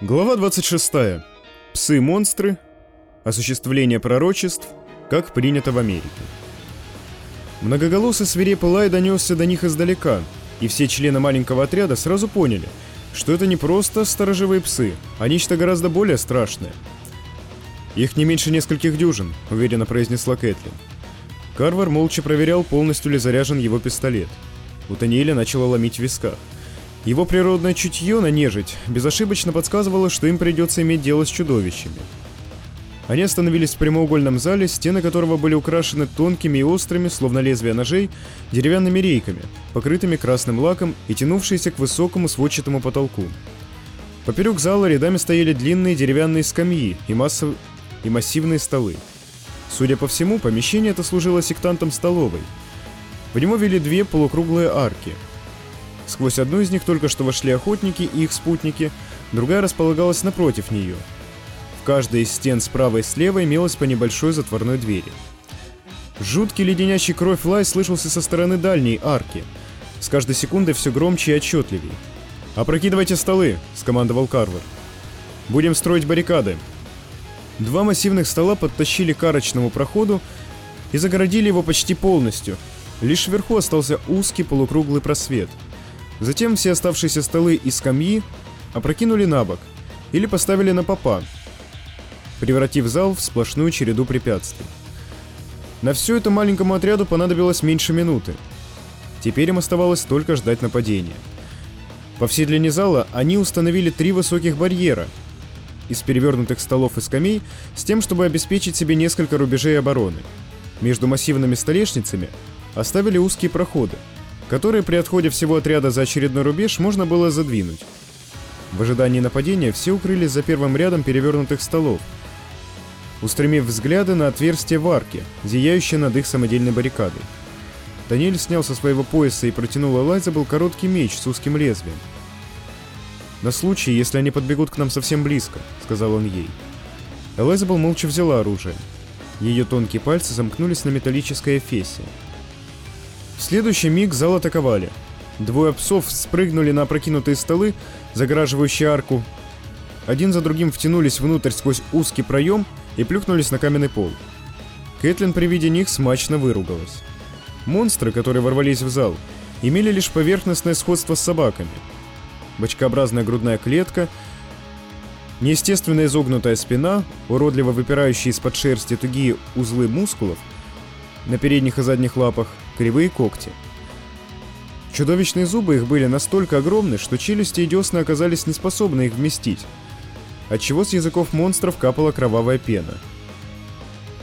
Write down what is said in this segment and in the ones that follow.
Глава 26. Псы-монстры. Осуществление пророчеств, как принято в Америке. Многоголосый свирепый лай донесся до них издалека, и все члены маленького отряда сразу поняли, что это не просто сторожевые псы, а нечто гораздо более страшное. «Их не меньше нескольких дюжин», — уверенно произнесла Кэтлин. Карвар молча проверял, полностью ли заряжен его пистолет. У Таниэля начало ломить в висках. Его природное чутье на нежить безошибочно подсказывало, что им придется иметь дело с чудовищами. Они остановились в прямоугольном зале, стены которого были украшены тонкими и острыми, словно лезвия ножей, деревянными рейками, покрытыми красным лаком и тянувшиеся к высокому сводчатому потолку. Поперек зала рядами стояли длинные деревянные скамьи и, массов... и массивные столы. Судя по всему, помещение это служило сектантом столовой. В него вели две полукруглые арки – Сквозь одну из них только что вошли охотники и их спутники, другая располагалась напротив нее. В каждой из стен справа и слева имелась по небольшой затворной двери. Жуткий леденящий кровь лай слышался со стороны дальней арки, с каждой секундой все громче и отчетливее. «Опрокидывайте столы!» — скомандовал Карвер. «Будем строить баррикады!» Два массивных стола подтащили к арочному проходу и загородили его почти полностью. Лишь вверху остался узкий полукруглый просвет — Затем все оставшиеся столы и скамьи опрокинули на бок или поставили на попа, превратив зал в сплошную череду препятствий. На все это маленькому отряду понадобилось меньше минуты. Теперь им оставалось только ждать нападения. По всей длине зала они установили три высоких барьера из перевернутых столов и скамей с тем, чтобы обеспечить себе несколько рубежей обороны. Между массивными столешницами оставили узкие проходы, которые при отходе всего отряда за очередной рубеж можно было задвинуть. В ожидании нападения все укрылись за первым рядом перевернутых столов, устремив взгляды на отверстие в арке, зияющее над их самодельной баррикадой. Даниэль снял со своего пояса и протянул Элайзабел короткий меч с узким лезвием. «На случай, если они подбегут к нам совсем близко», — сказал он ей. Элайзабел молча взяла оружие. Ее тонкие пальцы замкнулись на металлической эфесе. В следующий миг зал атаковали. Двое псов спрыгнули на опрокинутые столы, загораживающие арку. Один за другим втянулись внутрь сквозь узкий проем и плюхнулись на каменный пол. Кэтлин при виде них смачно выругалась. Монстры, которые ворвались в зал, имели лишь поверхностное сходство с собаками. Бочкообразная грудная клетка, неестественно изогнутая спина, уродливо выпирающие из-под шерсти тугие узлы мускулов на передних и задних лапах – кривые когти. Чудовищные зубы их были настолько огромны, что челюсти и десны оказались неспособны их вместить, отчего с языков монстров капала кровавая пена.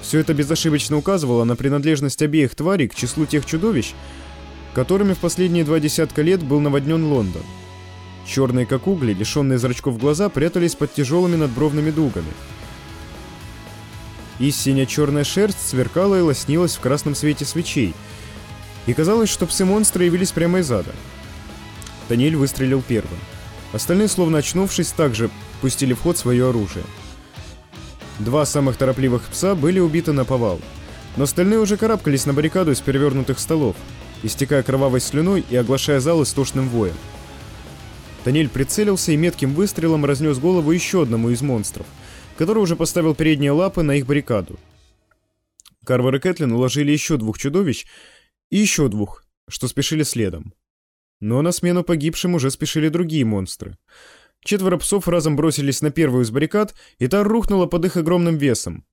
Все это безошибочно указывало на принадлежность обеих тварей к числу тех чудовищ, которыми в последние два десятка лет был наводнен Лондон. Черные как угли, лишенные зрачков глаза, прятались под тяжелыми надбровными дугами. И синя-черная шерсть сверкала и лоснилась в красном свете свечей – и казалось, что псы-монстры явились прямо из ада. Даниэль выстрелил первым. Остальные, словно очнувшись, также пустили в ход свое оружие. Два самых торопливых пса были убиты на повал. Но остальные уже карабкались на баррикаду из перевернутых столов, истекая кровавой слюной и оглашая зал истошным воем. Даниэль прицелился и метким выстрелом разнес голову еще одному из монстров, который уже поставил передние лапы на их баррикаду. Карвар и Кэтлин уложили еще двух чудовищ, и еще двух, что спешили следом. Но на смену погибшим уже спешили другие монстры. Четверо псов разом бросились на первую из баррикад, и та рухнула под их огромным весом.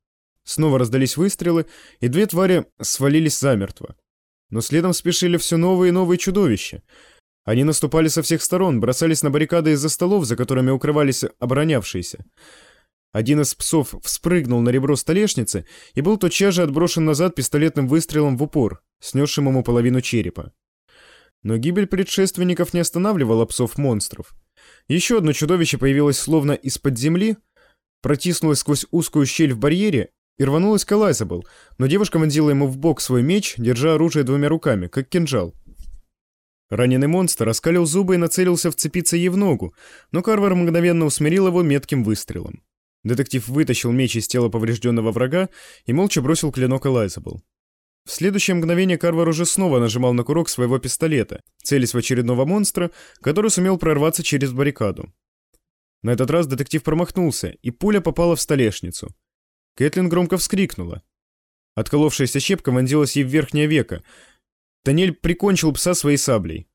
Снова раздались выстрелы, и две твари свалились замертво. Но следом спешили все новые и новые чудовища. Они наступали со всех сторон, бросались на баррикады из-за столов, за которыми укрывались оборонявшиеся. Один из псов вспрыгнул на ребро столешницы и был тотчас же отброшен назад пистолетным выстрелом в упор, снесшим ему половину черепа. Но гибель предшественников не останавливала псов-монстров. Еще одно чудовище появилось словно из-под земли, протиснулось сквозь узкую щель в барьере и рванулось к Элайзабл, но девушка вонзила ему в бок свой меч, держа оружие двумя руками, как кинжал. Раненый монстр раскалил зубы и нацелился вцепиться ей в ногу, но Карвар мгновенно усмирил его метким выстрелом. Детектив вытащил меч из тела поврежденного врага и молча бросил клинок Элайзабл. В следующее мгновение Карвар уже снова нажимал на курок своего пистолета, целясь в очередного монстра, который сумел прорваться через баррикаду. На этот раз детектив промахнулся, и пуля попала в столешницу. Кэтлин громко вскрикнула. Отколовшаяся щепка вонзилась ей в верхнее веко. Танель прикончил пса своей саблей.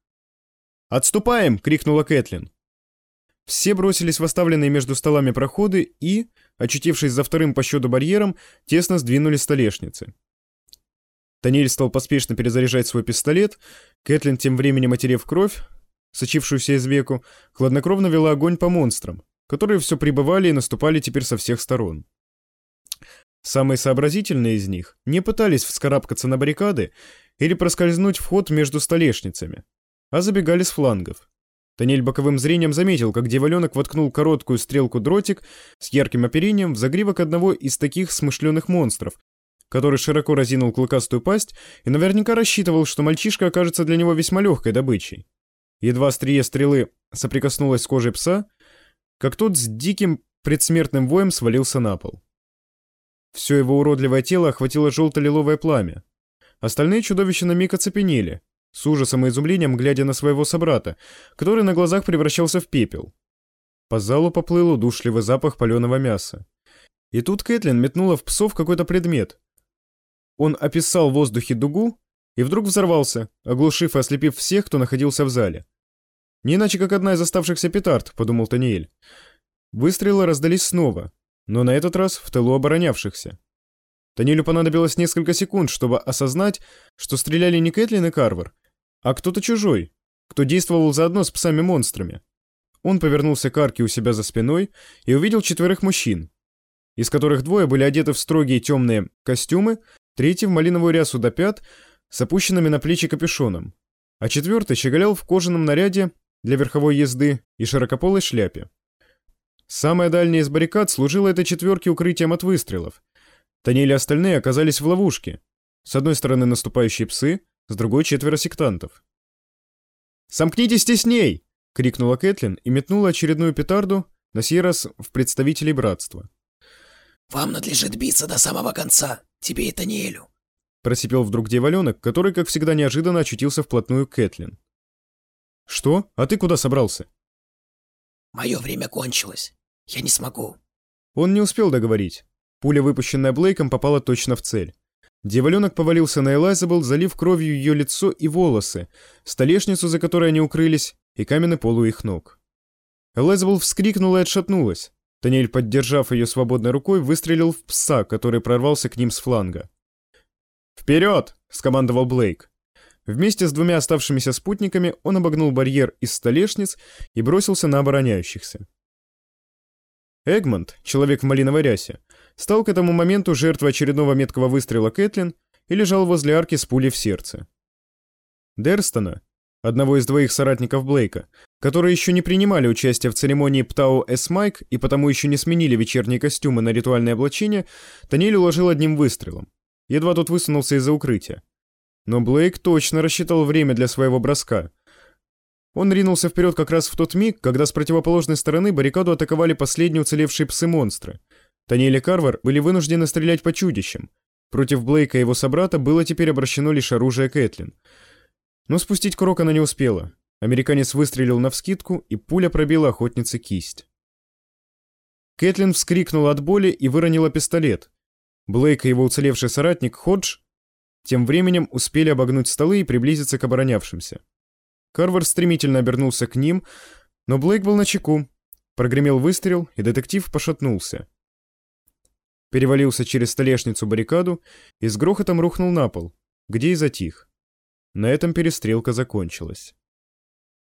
«Отступаем!» — крикнула Кэтлин. Все бросились в оставленные между столами проходы и, очутившись за вторым по счету барьером, тесно сдвинули столешницы. Танель стал поспешно перезаряжать свой пистолет, Кэтлин, тем временем отерев кровь, сочившуюся из веку, хладнокровно вела огонь по монстрам, которые все прибывали и наступали теперь со всех сторон. Самые сообразительные из них не пытались вскарабкаться на баррикады или проскользнуть в ход между столешницами, а забегали с флангов. Танель боковым зрением заметил, как дьяволенок воткнул короткую стрелку-дротик с ярким оперением в загривок одного из таких смышленых монстров, который широко разинул клыкастую пасть и наверняка рассчитывал, что мальчишка окажется для него весьма легкой добычей. Едва острие стрелы соприкоснулось с кожей пса, как тот с диким предсмертным воем свалился на пол. Все его уродливое тело охватило желто-лиловое пламя. Остальные чудовища на миг оцепенели, с ужасом и изумлением глядя на своего собрата, который на глазах превращался в пепел. По залу поплыл удушливый запах паленого мяса. И тут Кэтлин метнула в псов какой-то предмет. Он описал в воздухе дугу и вдруг взорвался, оглушив и ослепив всех, кто находился в зале. Не иначе, как одна из оставшихся петард, подумал Таниэль. Выстрелы раздались снова, но на этот раз в тылу оборонявшихся. Танилю понадобилось несколько секунд, чтобы осознать, что стреляли не Кэтлин и Карвер, а кто-то чужой, кто действовал заодно с псами-монстрами. Он повернулся к арке у себя за спиной и увидел четверых мужчин, из которых двое были одеты в строгие темные костюмы, третий в малиновую рясу до пят с опущенными на плечи капюшоном, а четвертый щеголял в кожаном наряде для верховой езды и широкополой шляпе. Самая дальняя из баррикад служила этой четверке укрытием от выстрелов. Танели и остальные оказались в ловушке. С одной стороны наступающие псы, с другой четверо сектантов. «Сомкнитесь тесней!» — крикнула Кэтлин и метнула очередную петарду, на сей раз в представителей братства. «Вам надлежит биться до самого конца, тебе и Таниэлю», — просипел вдруг дьяволенок, который, как всегда, неожиданно очутился вплотную к Кэтлин. «Что? А ты куда собрался?» «Мое время кончилось. Я не смогу». Он не успел договорить. Пуля, выпущенная Блейком, попала точно в цель. Дьяволенок повалился на Элайзабел, залив кровью ее лицо и волосы, столешницу, за которой они укрылись, и каменный пол у их ног. Элайзабел вскрикнула и отшатнулась. Танель, поддержав ее свободной рукой, выстрелил в пса, который прорвался к ним с фланга. «Вперед!» — скомандовал Блейк. Вместе с двумя оставшимися спутниками он обогнул барьер из столешниц и бросился на обороняющихся. Эгмонд, человек в малиновой рясе, стал к этому моменту жертвой очередного меткого выстрела Кэтлин и лежал возле арки с пулей в сердце. Дерстона, одного из двоих соратников Блейка, которые еще не принимали участие в церемонии Птау Эс Майк и потому еще не сменили вечерние костюмы на ритуальное облачение, Танель уложил одним выстрелом. Едва тот высунулся из-за укрытия. Но Блейк точно рассчитал время для своего броска. Он ринулся вперед как раз в тот миг, когда с противоположной стороны баррикаду атаковали последние уцелевшие псы-монстры. Таниэль и Карвар были вынуждены стрелять по чудищам. Против Блейка и его собрата было теперь обращено лишь оружие Кэтлин. Но спустить курок она не успела. Американец выстрелил навскидку, и пуля пробила охотнице кисть. Кэтлин вскрикнула от боли и выронила пистолет. Блейк и его уцелевший соратник Ходж тем временем успели обогнуть столы и приблизиться к оборонявшимся. Карвар стремительно обернулся к ним, но Блейк был на чеку. Прогремел выстрел, и детектив пошатнулся. Перевалился через столешницу баррикаду и с грохотом рухнул на пол, где и затих. На этом перестрелка закончилась.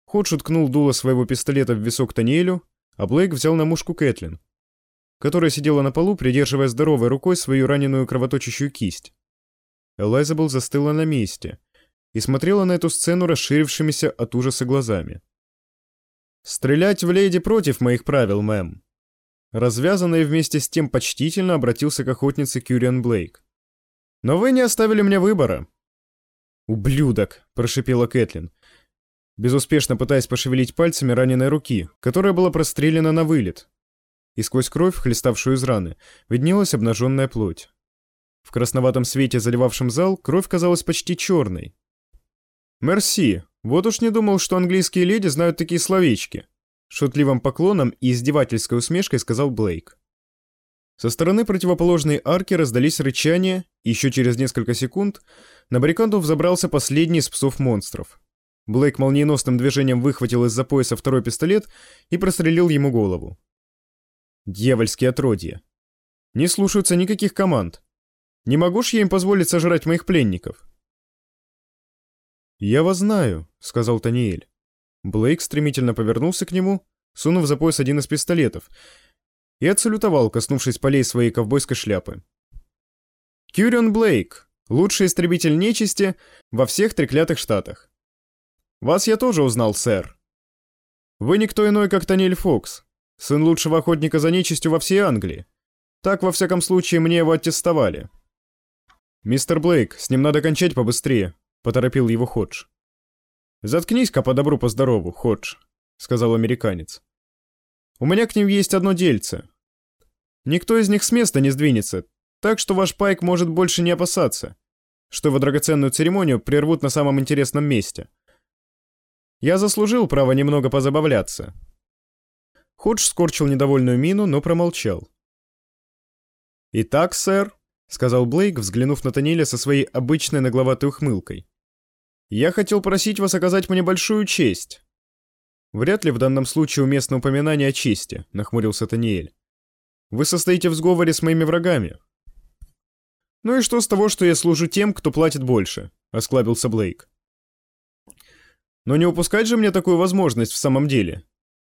Ходж уткнул дуло своего пистолета в висок Таниэлю, а Блейк взял на мушку Кэтлин, которая сидела на полу, придерживая здоровой рукой свою раненую кровоточащую кисть. Элайзабел застыла на месте и смотрела на эту сцену расширившимися от ужаса глазами. «Стрелять в леди против моих правил, мэм!» Развязанно и вместе с тем почтительно обратился к охотнице Кюриан Блейк. «Но вы не оставили мне выбора!» «Ублюдок!» – прошипела Кэтлин, безуспешно пытаясь пошевелить пальцами раненой руки, которая была прострелена на вылет. И сквозь кровь, хлеставшую из раны, виднелась обнаженная плоть. В красноватом свете, заливавшем зал, кровь казалась почти черной. «Мерси, вот уж не думал, что английские леди знают такие словечки», шутливым поклоном и издевательской усмешкой сказал Блейк. Со стороны противоположной арки раздались рычания, и еще через несколько секунд на баррикаду взобрался последний из псов-монстров. Блейк молниеносным движением выхватил из-за пояса второй пистолет и прострелил ему голову. Дьявольские отродья. Не слушаются никаких команд. Не могу ж я им позволить сожрать моих пленников. «Я вас знаю», — сказал Таниэль. Блейк стремительно повернулся к нему, сунув за пояс один из пистолетов, и отсалютовал, коснувшись полей своей ковбойской шляпы. «Кюрион Блейк, лучший истребитель нечисти во всех треклятых штатах. Вас я тоже узнал, сэр. Вы никто иной, как Таниэль Фокс, сын лучшего охотника за нечистью во всей Англии. Так, во всяком случае, мне его аттестовали. Мистер Блейк, с ним надо кончать побыстрее, поторопил его Ходж. Заткнись-ка по добру, по здорову, Ходж, сказал американец. У меня к ним есть одно дельце. Никто из них с места не сдвинется, так что ваш Пайк может больше не опасаться, что его драгоценную церемонию прервут на самом интересном месте. Я заслужил право немного позабавляться. Ходж скорчил недовольную мину, но промолчал. «Итак, сэр», — сказал Блейк, взглянув на Таниля со своей обычной нагловатой ухмылкой. «Я хотел просить вас оказать мне большую честь. «Вряд ли в данном случае уместно упоминание о чести», — нахмурился Таниэль. «Вы состоите в сговоре с моими врагами». «Ну и что с того, что я служу тем, кто платит больше?» — осклабился Блейк. «Но не упускать же мне такую возможность в самом деле.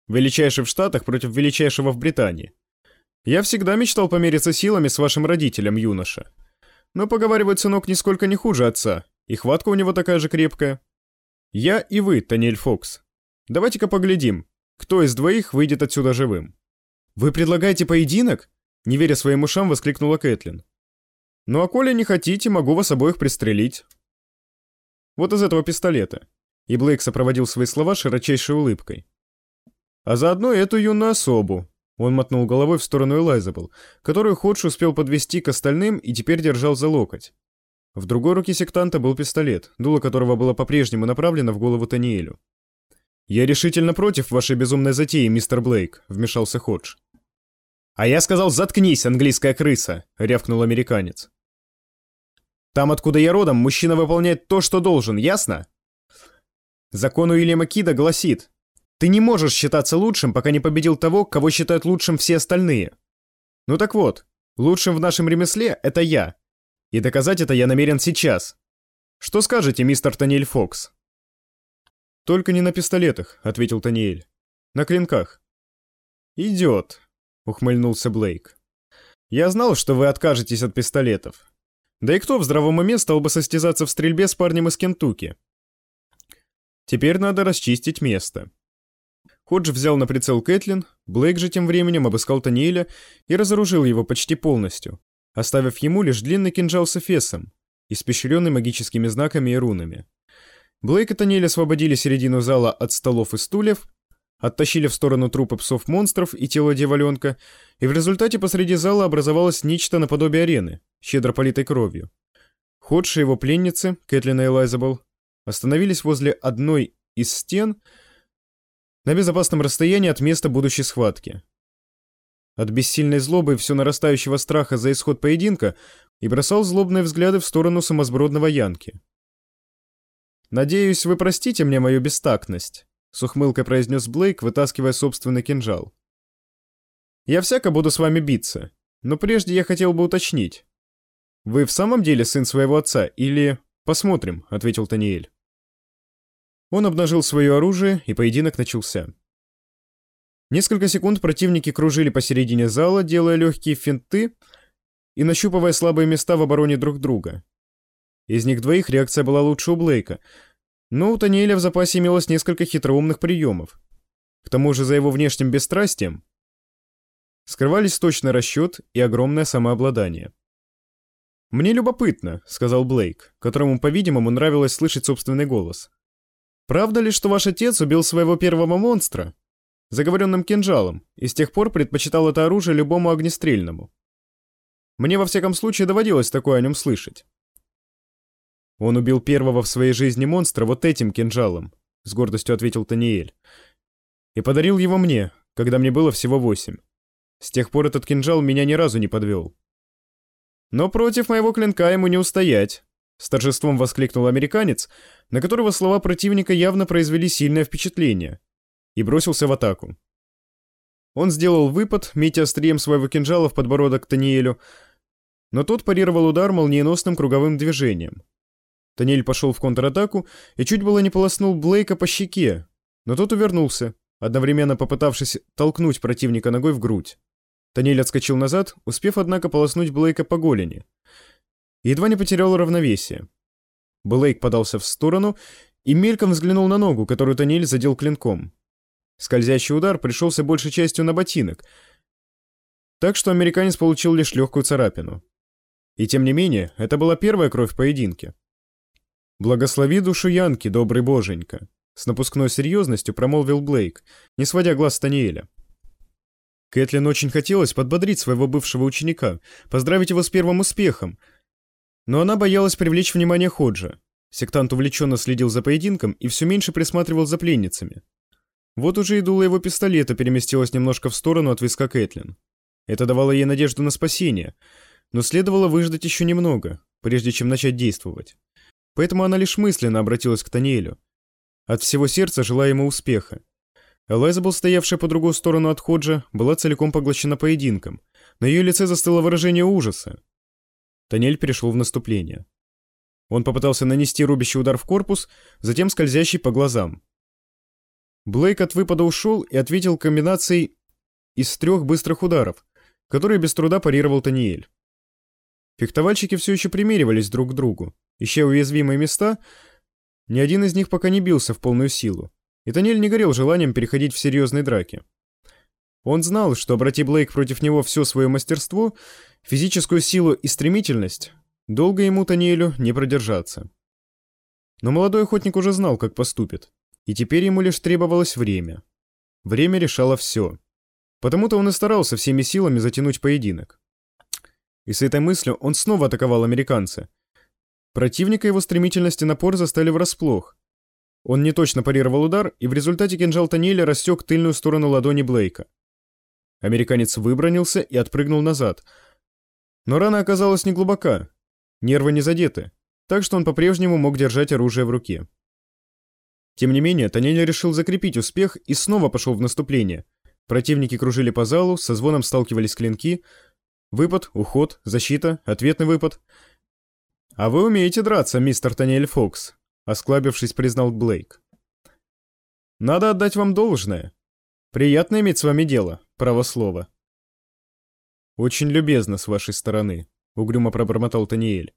Величайший в Штатах против величайшего в Британии. Я всегда мечтал помериться силами с вашим родителем, юноша. Но поговаривают, сынок нисколько не хуже отца, и хватка у него такая же крепкая. Я и вы, Таниэль Фокс, Давайте-ка поглядим, кто из двоих выйдет отсюда живым. Вы предлагаете поединок? Не веря своим ушам, воскликнула Кэтлин. Ну а коли не хотите, могу вас обоих пристрелить. Вот из этого пистолета. И Блейк сопроводил свои слова широчайшей улыбкой. А заодно эту юную особу. Он мотнул головой в сторону Элайзабл, которую Ходж успел подвести к остальным и теперь держал за локоть. В другой руке сектанта был пистолет, дуло которого было по-прежнему направлено в голову Таниэлю. «Я решительно против вашей безумной затеи, мистер Блейк», — вмешался Ходж. «А я сказал, заткнись, английская крыса», — рявкнул американец. «Там, откуда я родом, мужчина выполняет то, что должен, ясно?» Закон Уильяма Кида гласит, «Ты не можешь считаться лучшим, пока не победил того, кого считают лучшим все остальные». Ну так вот, лучшим в нашем ремесле — это я. И доказать это я намерен сейчас. Что скажете, мистер Таниэль Фокс? «Только не на пистолетах», — ответил Таниэль. «На клинках». «Идет», — ухмыльнулся Блейк. «Я знал, что вы откажетесь от пистолетов. Да и кто в здравом уме стал бы состязаться в стрельбе с парнем из Кентукки? Теперь надо расчистить место». Ходж взял на прицел Кэтлин, Блейк же тем временем обыскал Таниэля и разоружил его почти полностью, оставив ему лишь длинный кинжал с эфесом, испещренный магическими знаками и рунами. Блейк и Танель освободили середину зала от столов и стульев, оттащили в сторону трупы псов-монстров и тело дьяволенка, и в результате посреди зала образовалось нечто наподобие арены, щедро политой кровью. Ходж и его пленницы, Кэтлин и Элайзабл, остановились возле одной из стен на безопасном расстоянии от места будущей схватки. От бессильной злобы и все нарастающего страха за исход поединка и бросал злобные взгляды в сторону самосбродного Янки. «Надеюсь, вы простите мне мою бестактность», — с ухмылкой произнес Блейк, вытаскивая собственный кинжал. «Я всяко буду с вами биться, но прежде я хотел бы уточнить. Вы в самом деле сын своего отца или...» «Посмотрим», — ответил Таниэль. Он обнажил свое оружие, и поединок начался. Несколько секунд противники кружили посередине зала, делая легкие финты и нащупывая слабые места в обороне друг друга. Из них двоих реакция была лучше у Блейка, но у Таниэля в запасе имелось несколько хитроумных приемов. К тому же за его внешним бесстрастием скрывались точный расчет и огромное самообладание. «Мне любопытно», — сказал Блейк, которому, по-видимому, нравилось слышать собственный голос. «Правда ли, что ваш отец убил своего первого монстра заговоренным кинжалом и с тех пор предпочитал это оружие любому огнестрельному? Мне во всяком случае доводилось такое о нем слышать. «Он убил первого в своей жизни монстра вот этим кинжалом», — с гордостью ответил Таниэль. и подарил его мне, когда мне было всего восемь. С тех пор этот кинжал меня ни разу не подвел. Но против моего клинка ему не устоять. С торжеством воскликнул американец, на которого слова противника явно произвели сильное впечатление, и бросился в атаку. Он сделал выпад, метя острием своего кинжала в подбородок Таниэлю, но тот парировал удар молниеносным круговым движением. Таниэль пошел в контратаку и чуть было не полоснул Блейка по щеке, но тот увернулся, одновременно попытавшись толкнуть противника ногой в грудь. Таниэль отскочил назад, успев, однако, полоснуть Блейка по голени. Едва не потерял равновесие. Блейк подался в сторону и мельком взглянул на ногу, которую Таниэль задел клинком. Скользящий удар пришелся большей частью на ботинок, так что американец получил лишь легкую царапину. И тем не менее, это была первая кровь в поединке. «Благослови душу Янки, добрый боженька», — с напускной серьезностью промолвил Блейк, не сводя глаз с Таниэля. Кэтлин очень хотелось подбодрить своего бывшего ученика, поздравить его с первым успехом, но она боялась привлечь внимание Ходжа. Сектант увлеченно следил за поединком и все меньше присматривал за пленницами. Вот уже и дуло его пистолета переместилось немножко в сторону от виска Кэтлин. Это давало ей надежду на спасение, но следовало выждать еще немного, прежде чем начать действовать. Поэтому она лишь мысленно обратилась к Таниэлю. От всего сердца желая ему успеха. Элайзабел, стоявшая по другую сторону от Ходжа, была целиком поглощена поединком. На ее лице застыло выражение ужаса. Танель перешел в наступление. Он попытался нанести рубящий удар в корпус, затем скользящий по глазам. Блейк от выпада ушел и ответил комбинацией из трех быстрых ударов, которые без труда парировал Таниэль. Фехтовальщики все еще примеривались друг к другу. Ища уязвимые места, ни один из них пока не бился в полную силу. И Танель не горел желанием переходить в серьезные драки. Он знал, что обрати Блейк против него все свое мастерство, физическую силу и стремительность, долго ему Танелю не продержаться. Но молодой охотник уже знал, как поступит, и теперь ему лишь требовалось время. Время решало все. Потому-то он и старался всеми силами затянуть поединок. И с этой мыслью он снова атаковал американца. Противника его стремительность и напор застали врасплох, он неточно парировал удар, и в результате кинжал Таниэля рассек тыльную сторону ладони Блейка. Американец выбронился и отпрыгнул назад. Но рана оказалась неглубока, нервы не задеты, так что он по-прежнему мог держать оружие в руке. Тем не менее, Танель решил закрепить успех и снова пошел в наступление. Противники кружили по залу, со звоном сталкивались клинки. Выпад, уход, защита, ответный выпад. «А вы умеете драться, мистер Танель Фокс», Осклабившись, признал Блейк. «Надо отдать вам должное. Приятно иметь с вами дело, право слово». «Очень любезно с вашей стороны», — угрюмо пробормотал Таниэль.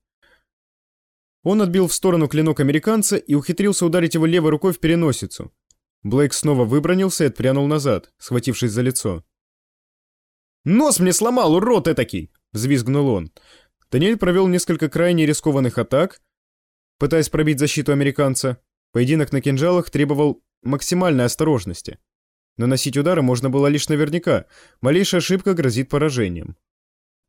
Он отбил в сторону клинок американца и ухитрился ударить его левой рукой в переносицу. Блейк снова выбронился и отпрянул назад, схватившись за лицо. «Нос мне сломал, урод этакий!» — взвизгнул он. Таниэль провел несколько крайне рискованных атак, Пытаясь пробить защиту американца, поединок на кинжалах требовал максимальной осторожности. Наносить удары можно было лишь наверняка, малейшая ошибка грозит поражением.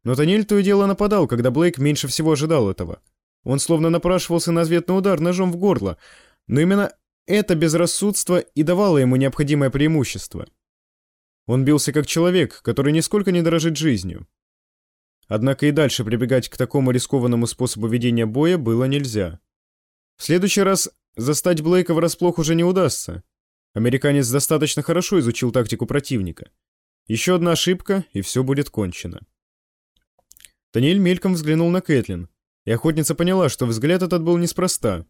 Но Таниль то и дело нападал, когда Блейк меньше всего ожидал этого. Он словно напрашивался на ответный удар ножом в горло, но именно это безрассудство и давало ему необходимое преимущество. Он бился как человек, который нисколько не дорожит жизнью. Однако и дальше прибегать к такому рискованному способу ведения боя было нельзя. В следующий раз застать Блейка врасплох уже не удастся. Американец достаточно хорошо изучил тактику противника. Еще одна ошибка, и все будет кончено. Таниэль мельком взглянул на Кэтлин, и охотница поняла, что взгляд этот был неспроста.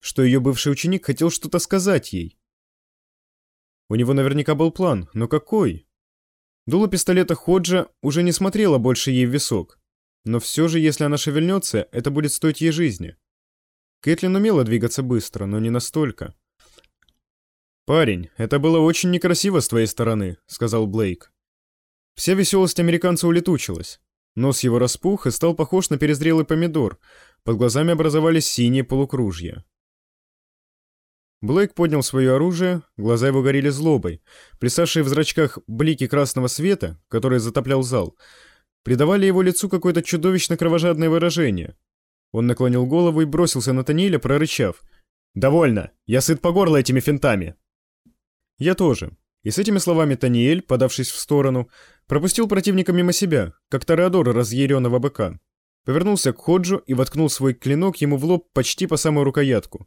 Что ее бывший ученик хотел что-то сказать ей. У него наверняка был план, но какой? Дуло пистолета Ходжа уже не смотрело больше ей в висок. Но все же, если она шевельнется, это будет стоить ей жизни. Кэтлин умела двигаться быстро, но не настолько. «Парень, это было очень некрасиво с твоей стороны», — сказал Блейк. Вся веселость американца улетучилась. Нос его распух и стал похож на перезрелый помидор. Под глазами образовались синие полукружья. Блейк поднял свое оружие, глаза его горели злобой. Плясавшие в зрачках блики красного света, который затоплял зал, придавали его лицу какое-то чудовищно кровожадное выражение. Он наклонил голову и бросился на Таниэля, прорычав. «Довольно! Я сыт по горло этими финтами!» «Я тоже». И с этими словами Таниэль, подавшись в сторону, пропустил противника мимо себя, как Тореадор разъяренного быка. Повернулся к Ходжу и воткнул свой клинок ему в лоб почти по самую рукоятку.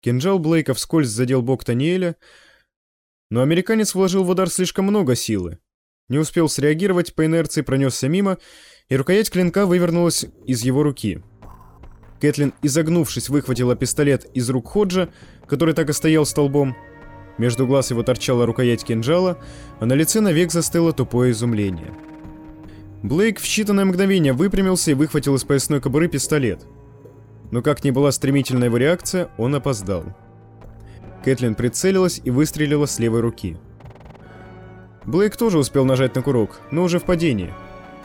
Кинжал Блейка вскользь задел бок Таниэля, но американец вложил в удар слишком много силы. Не успел среагировать, по инерции пронесся мимо, и рукоять клинка вывернулась из его руки. Кэтлин, изогнувшись, выхватила пистолет из рук Ходжа, который так и стоял столбом. Между глаз его торчала рукоять кинжала, а на лице навек застыло тупое изумление. Блейк в считанное мгновение выпрямился и выхватил из поясной кобуры пистолет. Но как ни была стремительна его реакция, он опоздал. Кэтлин прицелилась и выстрелила с левой руки. Блейк тоже успел нажать на курок, но уже в падении –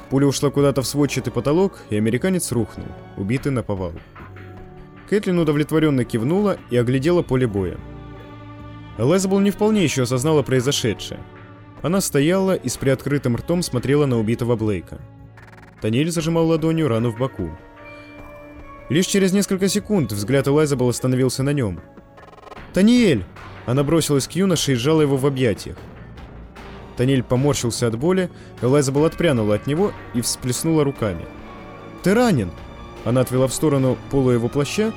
Пуля ушла куда-то в сводчатый потолок, и американец рухнул, убитый на повал. Кэтлин удовлетворенно кивнула и оглядела поле боя. Лэзабл не вполне еще осознала произошедшее. Она стояла и с приоткрытым ртом смотрела на убитого Блейка. Танель зажимал ладонью рану в боку. Лишь через несколько секунд взгляд Элайзабел остановился на нем. «Таниэль!» Она бросилась к юноше и сжала его в объятиях. Танель поморщился от боли, Элайза была отпрянула от него и всплеснула руками. «Ты ранен!» Она отвела в сторону полу его плаща,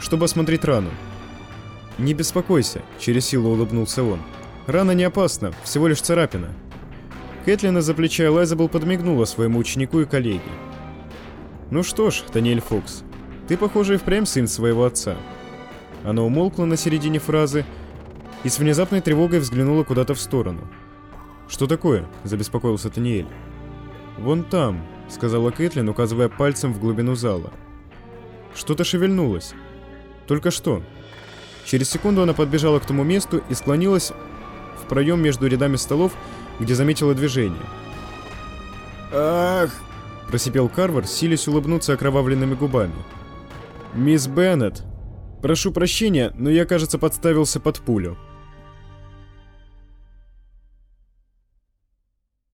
чтобы осмотреть рану. «Не беспокойся», — через силу улыбнулся он. «Рана не опасна, всего лишь царапина». Кэтлин из-за плеча Элайзабел подмигнула своему ученику и коллеге. «Ну что ж, Таниэль Фокс, ты, похоже, и впрямь сын своего отца». Она умолкла на середине фразы и с внезапной тревогой взглянула куда-то в сторону. «Что такое?» – забеспокоился Таниэль. «Вон там», – сказала Кэтлин, указывая пальцем в глубину зала. Что-то шевельнулось. Только что. Через секунду она подбежала к тому месту и склонилась в проем между рядами столов, где заметила движение. «Ах!» – просипел Карвар, силясь улыбнуться окровавленными губами. «Мисс Беннет, прошу прощения, но я, кажется, подставился под пулю»,